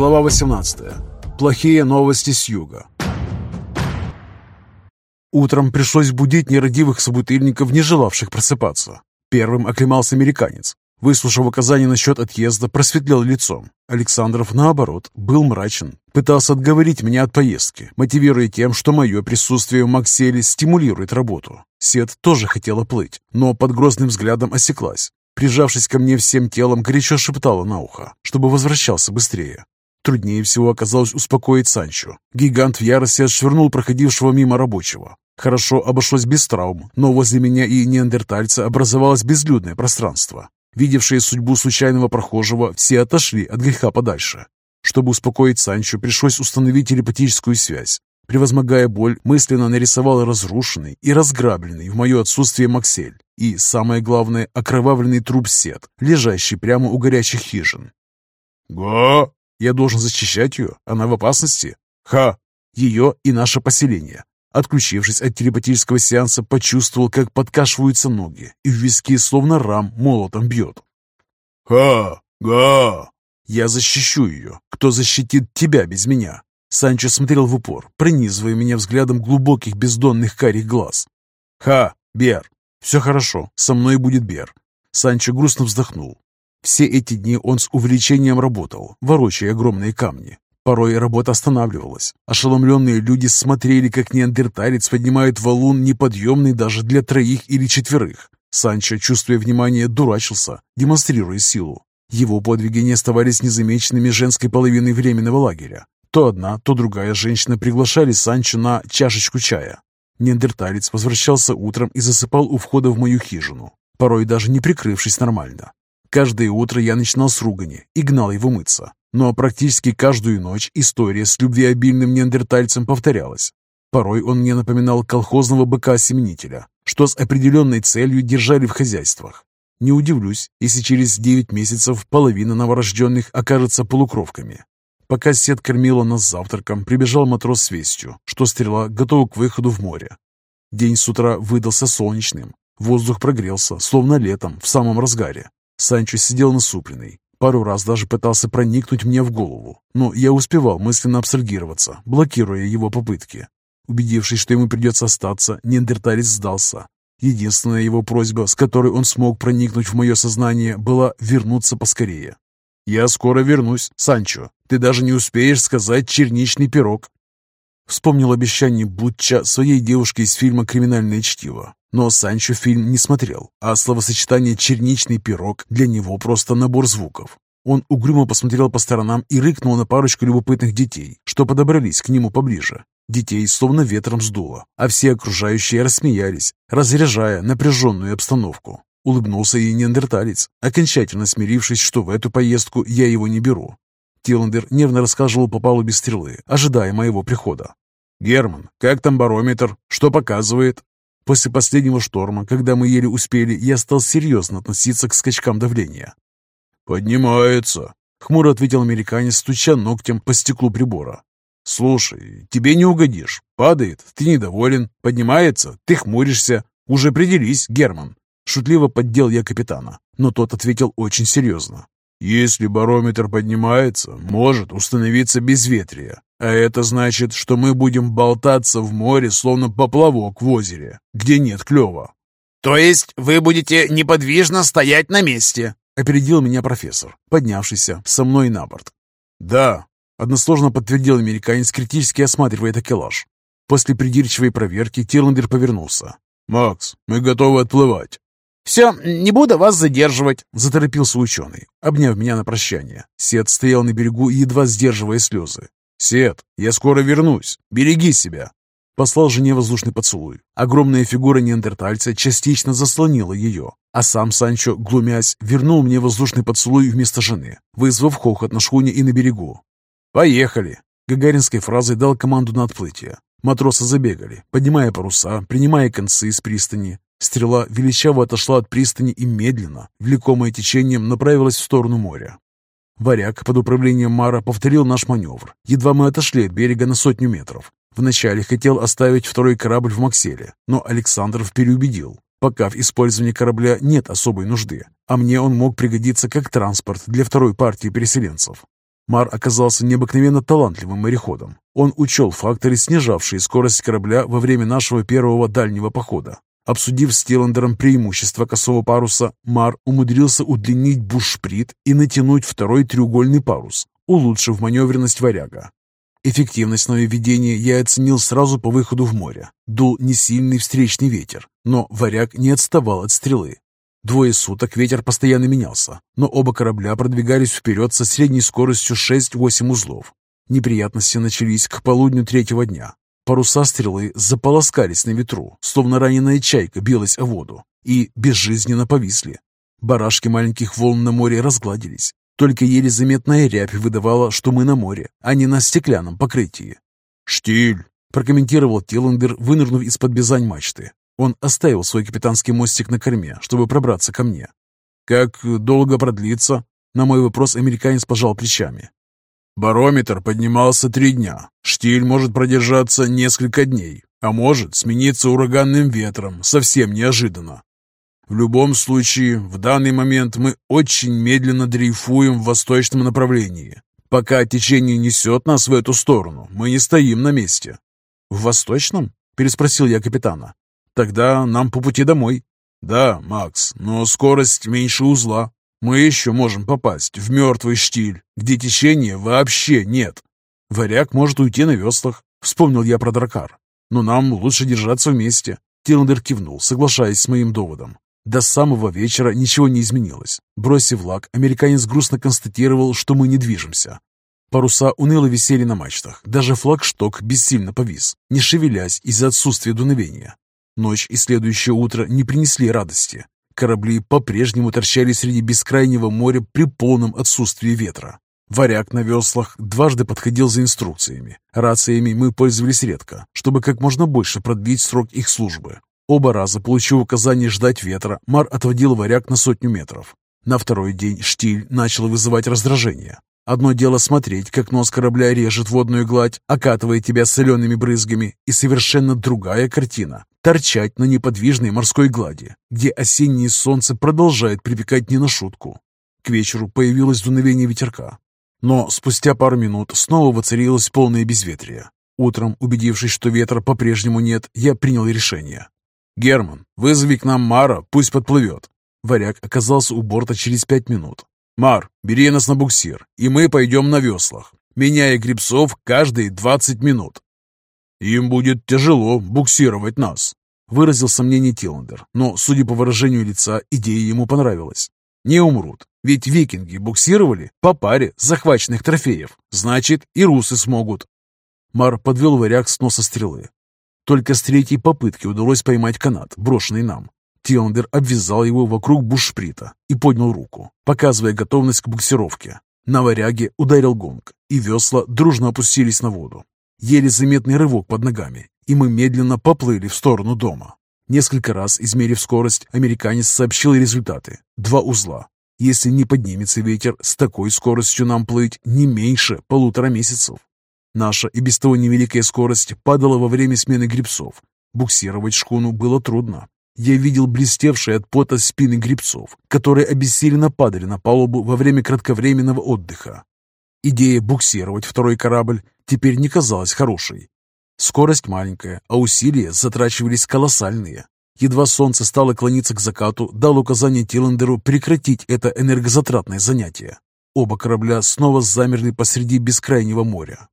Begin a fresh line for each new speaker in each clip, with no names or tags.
Глава 18. Плохие новости с юга. Утром пришлось будить нерадивых собутыльников, не желавших просыпаться. Первым оклемался американец. Выслушав указания насчет отъезда, просветлел лицом. Александров, наоборот, был мрачен. Пытался отговорить меня от поездки, мотивируя тем, что мое присутствие в Макселе стимулирует работу. Сет тоже хотела плыть, но под грозным взглядом осеклась. Прижавшись ко мне всем телом, горячо шептала на ухо, чтобы возвращался быстрее. Труднее всего оказалось успокоить Санчо. Гигант в ярости отшвырнул проходившего мимо рабочего. Хорошо обошлось без травм, но возле меня и неандертальца образовалось безлюдное пространство. Видевшие судьбу случайного прохожего, все отошли от греха подальше. Чтобы успокоить Санчо, пришлось установить телепатическую связь. Превозмогая боль, мысленно нарисовал разрушенный и разграбленный в мое отсутствие Максель и, самое главное, окровавленный труп Сет, лежащий прямо у горячих хижин.
«Го!»
Я должен защищать ее? Она в опасности? Ха! Ее и наше поселение. Отключившись от телепатического сеанса, почувствовал, как подкашиваются ноги, и в виски словно рам молотом бьет.
«Ха! Га!»
«Я защищу ее. Кто защитит тебя без меня?» Санчо смотрел в упор, пронизывая меня взглядом глубоких бездонных карих глаз. «Ха! Бер! Все хорошо, со мной будет Бер!» Санчо грустно вздохнул. Все эти дни он с увлечением работал, ворочая огромные камни. Порой работа останавливалась. Ошеломленные люди смотрели, как неандерталец поднимает валун, неподъемный даже для троих или четверых. Санчо, чувствуя внимание, дурачился, демонстрируя силу. Его подвиги не оставались незамеченными женской половиной временного лагеря. То одна, то другая женщина приглашали Санчо на чашечку чая. Неандерталец возвращался утром и засыпал у входа в мою хижину, порой даже не прикрывшись нормально. Каждое утро я начинал с ругани и гнал его мыться. Но практически каждую ночь история с любвеобильным неандертальцем повторялась. Порой он мне напоминал колхозного быка-семенителя, что с определенной целью держали в хозяйствах. Не удивлюсь, если через 9 месяцев половина новорожденных окажется полукровками. Пока сет кормила нас завтраком, прибежал матрос с вестью, что стрела готова к выходу в море. День с утра выдался солнечным. Воздух прогрелся, словно летом, в самом разгаре. Санчо сидел насупленный. Пару раз даже пытался проникнуть мне в голову, но я успевал мысленно абстрагироваться, блокируя его попытки. Убедившись, что ему придется остаться, неандерталец сдался. Единственная его просьба, с которой он смог проникнуть в мое сознание, была вернуться поскорее. «Я скоро вернусь, Санчо. Ты даже не успеешь сказать черничный пирог». Вспомнил обещание Бутча своей девушке из фильма «Криминальное чтиво». Но Санчо фильм не смотрел, а словосочетание «черничный пирог» для него просто набор звуков. Он угрюмо посмотрел по сторонам и рыкнул на парочку любопытных детей, что подобрались к нему поближе. Детей словно ветром сдуло, а все окружающие рассмеялись, разряжая напряженную обстановку. Улыбнулся и неандерталец, окончательно смирившись, что в эту поездку я его не беру. Тиландер нервно рассказывал по палубе стрелы, ожидая моего прихода. «Герман, как там барометр? Что показывает?» После последнего шторма, когда мы еле успели, я стал серьезно относиться к скачкам давления.
«Поднимается», — хмуро ответил американец, стуча ногтем по стеклу прибора. «Слушай, тебе не угодишь. Падает, ты недоволен. Поднимается, ты хмуришься. Уже определись, Герман». Шутливо поддел я капитана, но тот ответил очень серьезно. Если барометр поднимается, может установиться безветрие. А это значит, что мы будем болтаться в море, словно поплавок в озере, где нет клёва.
«То есть вы будете неподвижно стоять на месте?»
— опередил меня профессор, поднявшийся со мной на борт. «Да», — односложно подтвердил американец, критически осматривая такелаж. После придирчивой проверки Тирландер повернулся.
«Макс, мы готовы отплывать».
«Все, не буду вас задерживать», —
заторопился ученый, обняв меня на прощание. Сет стоял на берегу, едва сдерживая слезы. «Сет, я скоро вернусь. Береги себя!» Послал жене воздушный поцелуй. Огромная фигура неандертальца частично заслонила ее, а сам Санчо, глумясь, вернул мне воздушный поцелуй вместо жены, вызвав хохот на шхуне и на берегу. «Поехали!» Гагаринской фразой дал команду на отплытие. Матросы забегали, поднимая паруса, принимая концы из пристани. Стрела величаво отошла от пристани и медленно, влекомая течением, направилась в сторону моря. Варяг под управлением Мара повторил наш маневр. Едва мы отошли от берега на сотню метров. Вначале хотел оставить второй корабль в Макселе, но Александров переубедил. Пока в использовании корабля нет особой нужды, а мне он мог пригодиться как транспорт для второй партии переселенцев. Мар оказался необыкновенно талантливым мореходом. Он учел факторы, снижавшие скорость корабля во время нашего первого дальнего похода. Обсудив с Тиландером преимущество косого паруса, Мар умудрился удлинить бушприт и натянуть второй треугольный парус, улучшив маневренность варяга. Эффективность нововведения я оценил сразу по выходу в море. Дул несильный встречный ветер, но варяг не отставал от стрелы. Двое суток ветер постоянно менялся, но оба корабля продвигались вперед со средней скоростью 6-8 узлов. Неприятности начались к полудню третьего дня. Паруса стрелы заполоскались на ветру, словно раненая чайка билась о воду, и безжизненно повисли. Барашки маленьких волн на море разгладились. Только еле заметная рябь выдавала, что мы на море, а не на стеклянном покрытии.
«Штиль!» – прокомментировал Тиллендер, вынырнув из-под бизань мачты. Он оставил свой капитанский мостик на корме, чтобы пробраться ко мне. «Как долго продлится?» На мой вопрос американец пожал плечами. «Барометр поднимался три дня. Штиль может продержаться несколько дней, а может смениться ураганным ветром, совсем неожиданно. В любом случае, в данный момент мы очень медленно дрейфуем в восточном направлении. Пока течение несет нас в эту сторону, мы не стоим на месте».
«В восточном?» – переспросил я капитана.
Тогда нам по пути домой. Да, Макс, но скорость меньше узла. Мы еще можем попасть в мертвый штиль, где течения вообще нет.
Варяг может уйти на веслах. Вспомнил я про дракар. Но нам лучше держаться вместе. Тиландер кивнул, соглашаясь с моим доводом. До самого вечера ничего не изменилось. Бросив лак, американец грустно констатировал, что мы не движемся. Паруса уныло висели на мачтах. Даже флагшток бессильно повис, не шевелясь из-за отсутствия дуновения. Ночь и следующее утро не принесли радости. Корабли по-прежнему торчали среди бескрайнего моря при полном отсутствии ветра. Варяг на веслах дважды подходил за инструкциями. Рациями мы пользовались редко, чтобы как можно больше продлить срок их службы. Оба раза, получив указание ждать ветра, Мар отводил варяг на сотню метров. На второй день штиль начал вызывать раздражение. Одно дело смотреть, как нос корабля режет водную гладь, окатывая тебя солеными брызгами, и совершенно другая картина – торчать на неподвижной морской глади, где осеннее солнце продолжает припекать не на шутку. К вечеру появилось дуновение ветерка. Но спустя пару минут снова воцарилось полное безветрие. Утром, убедившись, что ветра по-прежнему нет, я принял решение. «Герман, вызови к нам Мара, пусть подплывет». Варяг оказался у борта через пять минут. «Мар, бери нас на буксир, и мы пойдем на веслах, меняя грибцов каждые 20 минут». «Им будет тяжело буксировать нас», — выразил сомнение Тиллендер, но, судя по выражению лица, идея ему понравилась. «Не умрут, ведь викинги буксировали по паре захваченных трофеев, значит, и русы смогут». Мар подвел варяг с носа стрелы. Только с третьей попытки удалось поймать канат, брошенный нам. Тиландер обвязал его вокруг бушприта и поднял руку, показывая готовность к буксировке. На варяге ударил гонг, и весла дружно опустились на воду. Еле заметный рывок под ногами, и мы медленно поплыли в сторону дома. Несколько раз, измерив скорость, американец сообщил результаты. Два узла. Если не поднимется ветер, с такой скоростью нам плыть не меньше полутора месяцев. Наша и без того невеликая скорость падала во время смены грибцов. Буксировать шхуну было трудно, я видел блестевшие от пота спины грибцов, которые обессиленно падали на палубу во время кратковременного отдыха. Идея буксировать второй корабль теперь не казалась хорошей. Скорость маленькая, а усилия затрачивались колоссальные. Едва солнце стало клониться к закату, дал указание Тиллендеру прекратить это энергозатратное занятие. Оба корабля снова замерли посреди бескрайнего моря.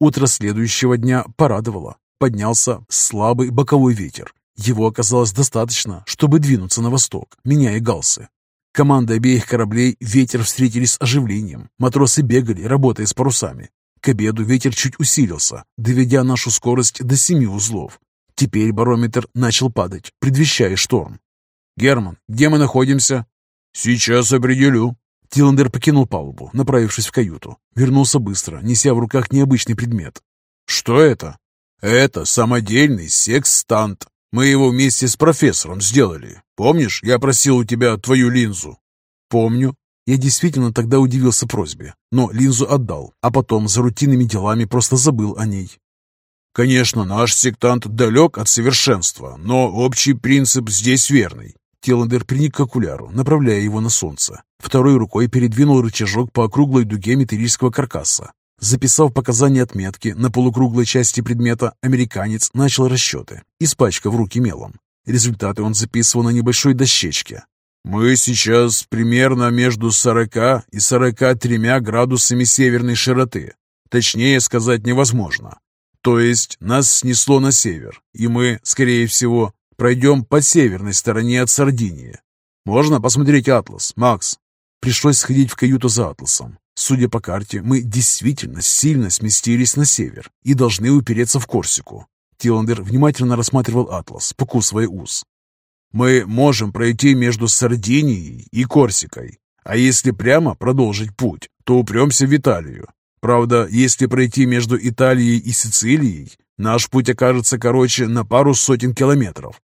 Утро следующего дня порадовало. Поднялся слабый боковой ветер, его оказалось достаточно, чтобы двинуться на восток, меняя галсы. Команды обеих кораблей ветер встретили с оживлением. Матросы бегали, работая с парусами. К обеду ветер чуть усилился, доведя нашу скорость до семи узлов. Теперь барометр начал падать, предвещая шторм. «Герман, где мы находимся?» «Сейчас определю». Тиландер покинул палубу, направившись в каюту. Вернулся быстро, неся в руках необычный предмет. «Что это?» «Это самодельный секстант. Мы его вместе с профессором сделали. Помнишь, я просил у тебя твою линзу?» «Помню. Я действительно тогда удивился просьбе, но линзу отдал, а потом за рутинными делами просто забыл о ней». «Конечно, наш сектант далек от совершенства, но общий принцип здесь верный. Теландер приник к окуляру, направляя его на солнце. Второй рукой передвинул рычажок по округлой дуге металлического каркаса. Записав показания отметки на полукруглой части предмета, американец начал расчеты, испачкав руки мелом. Результаты он записывал на небольшой дощечке. «Мы сейчас примерно между 40 и 43 градусами северной широты. Точнее сказать невозможно. То есть нас снесло на север, и мы, скорее всего, пройдем по северной стороне от Сардинии. Можно посмотреть атлас, Макс?» Пришлось сходить в каюту за атласом. Судя по карте, мы действительно сильно сместились на север и должны упереться в Корсику. Тиландер внимательно рассматривал атлас, покусывая ус. «Мы можем пройти между Сардинией и Корсикой, а если прямо продолжить путь, то упремся в Италию. Правда, если пройти между Италией и Сицилией, наш путь окажется короче на пару сотен километров.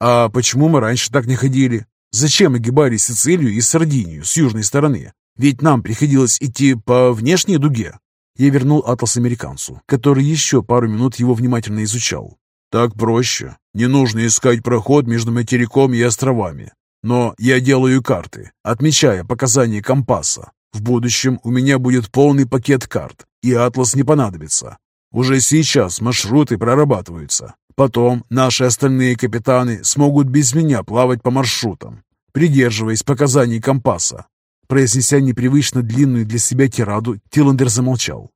А почему мы раньше так не ходили? Зачем огибали Сицилию и Сардинию с южной стороны? Ведь нам приходилось идти по внешней дуге. Я вернул атлас американцу, который еще пару минут его внимательно изучал. Так проще. Не нужно искать проход между материком и островами. Но я делаю карты, отмечая показания компаса. В будущем у меня будет полный пакет карт, и атлас не понадобится. Уже сейчас маршруты прорабатываются. Потом наши остальные капитаны смогут без меня плавать по маршрутам, придерживаясь показаний компаса. Произнеся непривычно длинную для себя тираду, Тиллендер замолчал.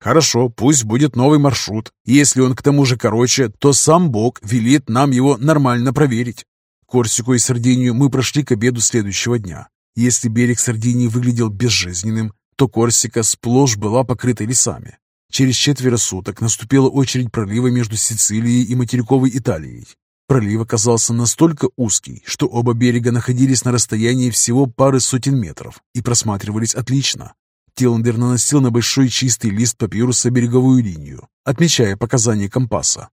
«Хорошо, пусть будет новый маршрут. Если он к тому же короче, то сам Бог велит нам его нормально проверить». Корсику и Сардинию мы прошли к обеду следующего дня. Если берег Сардинии выглядел безжизненным, то Корсика сплошь была покрыта лесами. Через четверо суток наступила очередь пролива между Сицилией и материковой Италией. Пролив оказался настолько узкий, что оба берега находились на расстоянии всего пары сотен метров и просматривались отлично. Тиллендер наносил на большой чистый лист папируса береговую линию, отмечая показания компаса.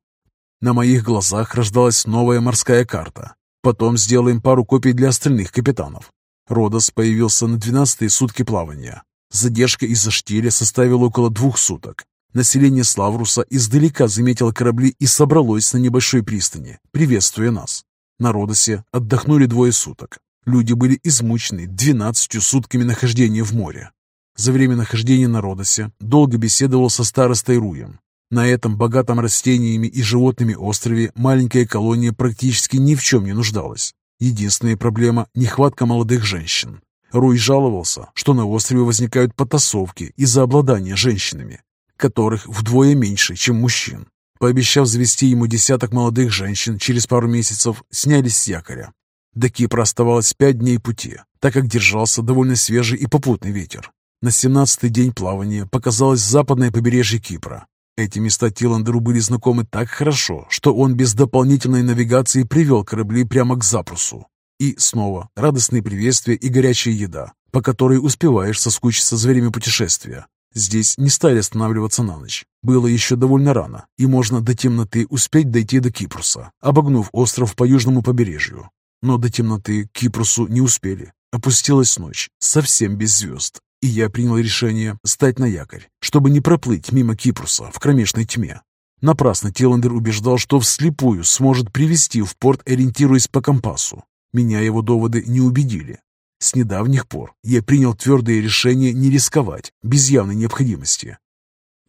На моих глазах рождалась новая морская карта. Потом сделаем пару копий для остальных капитанов. Родос появился на 12 сутки плавания. Задержка из-за штиля составила около двух суток, Население Славруса издалека заметило корабли и собралось на небольшой пристани, приветствуя нас. На Родосе отдохнули двое суток. Люди были измучены двенадцатью сутками нахождения в море. За время нахождения на Родосе долго беседовал со старостой Руем. На этом богатом растениями и животными острове маленькая колония практически ни в чем не нуждалась. Единственная проблема – нехватка молодых женщин. Руй жаловался, что на острове возникают потасовки из-за обладания женщинами которых вдвое меньше, чем мужчин. Пообещав завести ему десяток молодых женщин, через пару месяцев снялись с якоря. До Кипра оставалось пять дней пути, так как держался довольно свежий и попутный ветер. На семнадцатый день плавания показалось западное побережье Кипра. Эти места Тиландеру были знакомы так хорошо, что он без дополнительной навигации привел корабли прямо к Запрусу. И снова радостные приветствия и горячая еда, по которой успеваешь соскучиться за время путешествия. Здесь не стали останавливаться на ночь. Было еще довольно рано, и можно до темноты успеть дойти до Кипруса, обогнув остров по южному побережью. Но до темноты к Кипрусу не успели. Опустилась ночь, совсем без звезд, и я принял решение стать на якорь, чтобы не проплыть мимо Кипруса в кромешной тьме. Напрасно Тиландер убеждал, что вслепую сможет привести в порт, ориентируясь по компасу. Меня его доводы не убедили. С недавних пор я принял твердое решение не рисковать, без явной необходимости.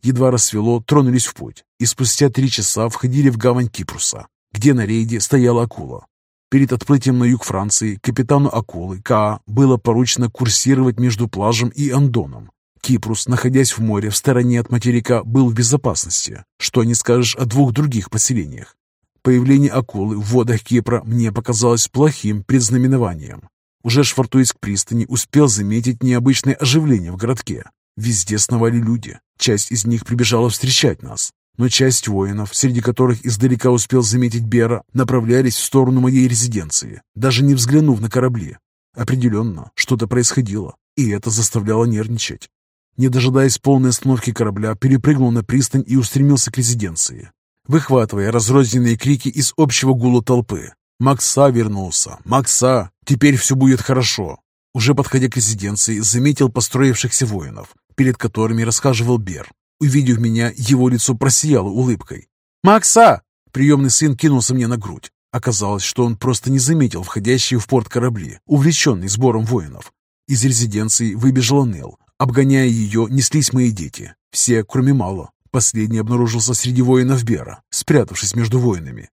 Едва рассвело, тронулись в путь, и спустя три часа входили в гавань Кипруса, где на рейде стояла акула. Перед отплытием на юг Франции капитану акулы Каа было поручено курсировать между плажем и Андоном. Кипрус, находясь в море в стороне от материка, был в безопасности, что не скажешь о двух других поселениях. Появление акулы в водах Кипра мне показалось плохим предзнаменованием. Уже швартуясь к пристани, успел заметить необычное оживление в городке. Везде сновали люди. Часть из них прибежала встречать нас. Но часть воинов, среди которых издалека успел заметить Бера, направлялись в сторону моей резиденции, даже не взглянув на корабли. Определенно, что-то происходило, и это заставляло нервничать. Не дожидаясь полной остановки корабля, перепрыгнул на пристань и устремился к резиденции, выхватывая разрозненные крики из общего гула толпы. «Макса вернулся! Макса! Теперь все будет хорошо!» Уже подходя к резиденции, заметил построившихся воинов, перед которыми расхаживал Бер. Увидев меня, его лицо просияло улыбкой. «Макса!» Приемный сын кинулся мне на грудь, Оказалось, что он просто не заметил входящие в порт корабли, увлеченный сбором воинов. Из резиденции выбежала Нел. Обгоняя ее, неслись мои дети. Все, кроме Мало. Последний обнаружился среди воинов Бера, спрятавшись между воинами.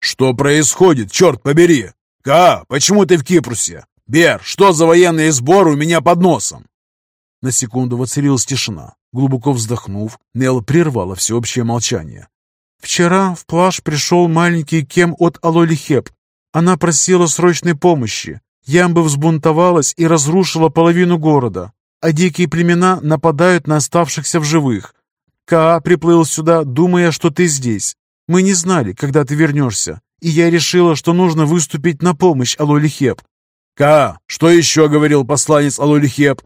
«Что происходит, черт побери? Ка, почему ты в Кипрусе? Бер, что за военные сборы у меня под носом?»
На секунду воцарилась тишина. Глубоко вздохнув, Нел прервала всеобщее молчание. «Вчера в плаж пришел маленький Кем от Алолихеп. Она просила срочной помощи. Ямба взбунтовалась и разрушила половину города, а дикие племена нападают на оставшихся в живых. Каа приплыл сюда, думая, что ты здесь. Мы не знали, когда ты вернешься, и я решила, что нужно выступить на помощь Алолихеп.
«Ка, что еще говорил посланец Алолихеп?»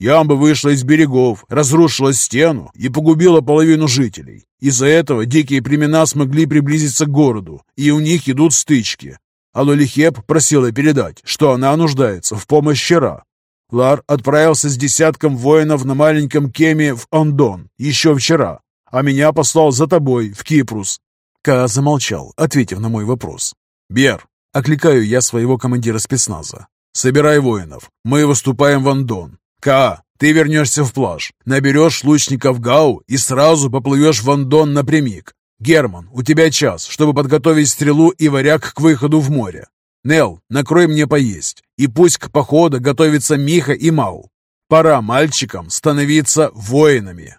Ямба вышла из берегов, разрушила стену и погубила половину жителей. Из-за этого дикие племена смогли приблизиться к городу, и у них идут стычки. Алолихеп просила передать, что она нуждается в помощи Щера. Лар отправился с десятком воинов на маленьком кеме в Ондон еще вчера, а меня послал за тобой в Кипрус.
Ка замолчал, ответив на мой вопрос.
«Бер, окликаю я своего командира спецназа. Собирай воинов, мы выступаем в Андон. Ка, ты вернешься в плаж, наберешь лучников Гау и сразу поплывешь в Андон напрямик. Герман, у тебя час, чтобы подготовить стрелу и варяг к выходу в море. Нел, накрой мне поесть, и пусть к походу готовятся Миха и Мау. Пора мальчикам становиться воинами.